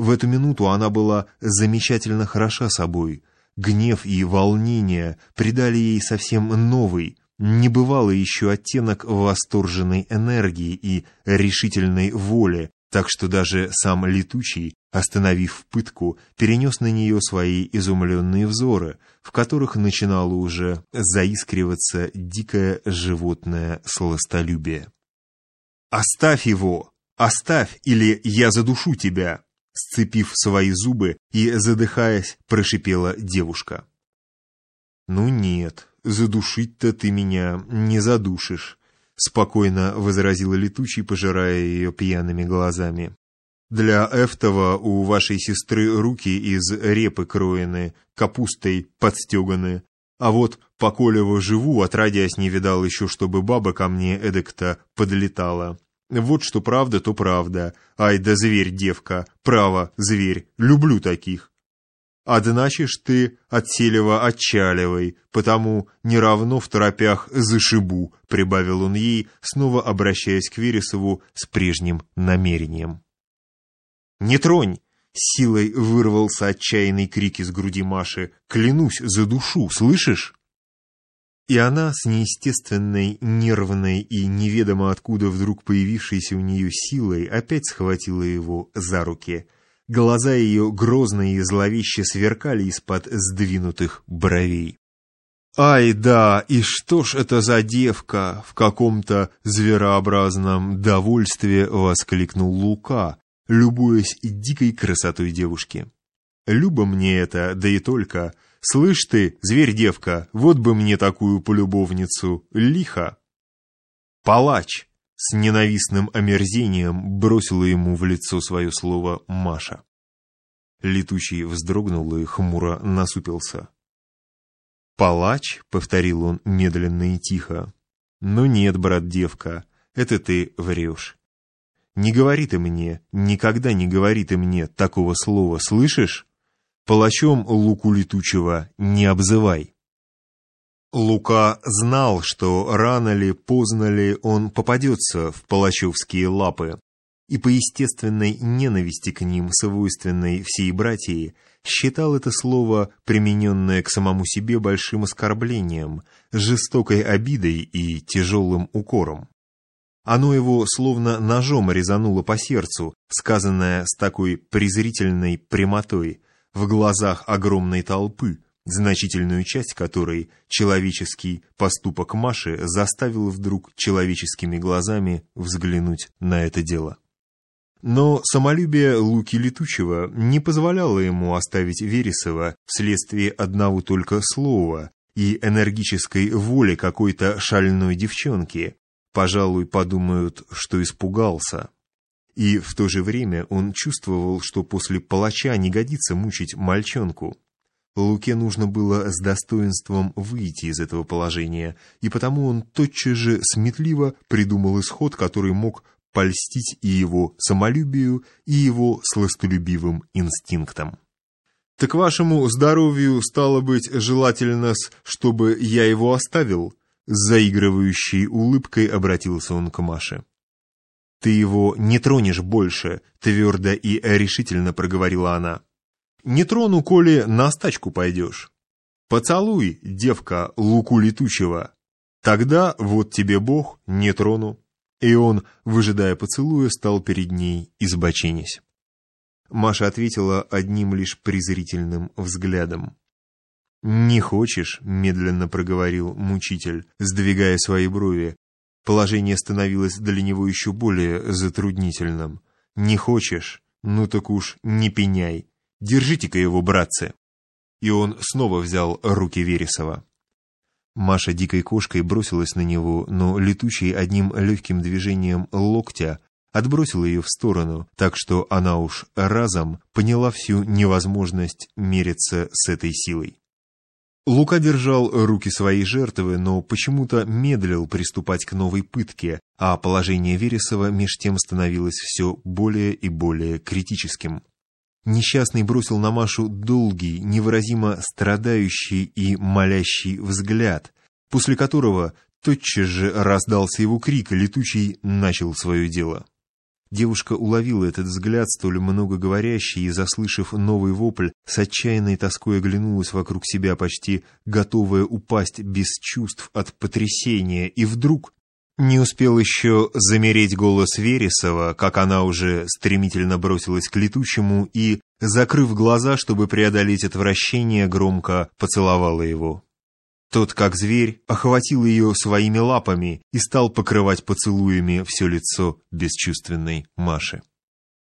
В эту минуту она была замечательно хороша собой. Гнев и волнение придали ей совсем новый, небывалый еще оттенок восторженной энергии и решительной воли, так что даже сам летучий, остановив пытку, перенес на нее свои изумленные взоры, в которых начинало уже заискриваться дикое животное сластолюбие. «Оставь его! Оставь, или я задушу тебя!» Сцепив свои зубы и задыхаясь, прошипела девушка. «Ну нет, задушить-то ты меня не задушишь», спокойно возразила летучий, пожирая ее пьяными глазами. Для Эфтова у вашей сестры руки из репы кроены, капустой подстеганы. А вот по Колево живу, отродясь не видал еще, чтобы баба ко мне эдак-то подлетала. Вот что правда, то правда. Ай да зверь, девка, право, зверь, люблю таких. Одначе ж ты от селева отчаливай, потому не равно в торопях зашибу», — прибавил он ей, снова обращаясь к Вересову с прежним намерением. «Не тронь!» — силой вырвался отчаянный крик из груди Маши. «Клянусь за душу, слышишь?» И она с неестественной, нервной и неведомо откуда вдруг появившейся у нее силой опять схватила его за руки — Глаза ее грозные и зловеще сверкали из-под сдвинутых бровей. «Ай да, и что ж это за девка?» — в каком-то зверообразном довольстве воскликнул Лука, любуясь дикой красотой девушки. «Люба мне это, да и только. Слышь ты, зверь-девка, вот бы мне такую полюбовницу, лихо!» «Палач!» С ненавистным омерзением бросила ему в лицо свое слово Маша. Летучий вздрогнул и хмуро насупился. «Палач?» — повторил он медленно и тихо. «Ну нет, брат-девка, это ты врешь. Не говори ты мне, никогда не говори ты мне такого слова, слышишь? Палачом луку летучего не обзывай». Лука знал, что рано ли, поздно ли он попадется в палачевские лапы, и по естественной ненависти к ним, свойственной всей братьи, считал это слово, примененное к самому себе, большим оскорблением, жестокой обидой и тяжелым укором. Оно его словно ножом резануло по сердцу, сказанное с такой презрительной прямотой, в глазах огромной толпы, значительную часть которой человеческий поступок Маши заставил вдруг человеческими глазами взглянуть на это дело. Но самолюбие Луки Летучего не позволяло ему оставить Вересова вследствие одного только слова и энергической воли какой-то шальной девчонки. Пожалуй, подумают, что испугался. И в то же время он чувствовал, что после палача не годится мучить мальчонку. Луке нужно было с достоинством выйти из этого положения, и потому он тотчас же сметливо придумал исход, который мог польстить и его самолюбию, и его сластолюбивым инстинктам. «Так вашему здоровью, стало быть, желательно, чтобы я его оставил?» С заигрывающей улыбкой обратился он к Маше. «Ты его не тронешь больше», — твердо и решительно проговорила она. Не трону, коли на стачку пойдешь. Поцелуй, девка, луку летучего. Тогда вот тебе Бог, не трону. И он, выжидая поцелуя, стал перед ней, избоченясь. Маша ответила одним лишь презрительным взглядом. «Не хочешь?» — медленно проговорил мучитель, сдвигая свои брови. Положение становилось для него еще более затруднительным. «Не хочешь? Ну так уж не пеняй. Держите-ка его, братцы!» И он снова взял руки Вересова. Маша дикой кошкой бросилась на него, но летучий одним легким движением локтя отбросил ее в сторону, так что она уж разом поняла всю невозможность мериться с этой силой. Лука держал руки своей жертвы, но почему-то медлил приступать к новой пытке, а положение Вересова меж тем становилось все более и более критическим. Несчастный бросил на Машу долгий, невыразимо страдающий и молящий взгляд, после которого тотчас же раздался его крик, и летучий начал свое дело. Девушка уловила этот взгляд, столь многоговорящий, и, заслышав новый вопль, с отчаянной тоской оглянулась вокруг себя, почти готовая упасть без чувств от потрясения, и вдруг не успел еще замереть голос Вересова, как она уже стремительно бросилась к летучему и, закрыв глаза, чтобы преодолеть отвращение, громко поцеловала его. Тот, как зверь, охватил ее своими лапами и стал покрывать поцелуями все лицо бесчувственной Маши.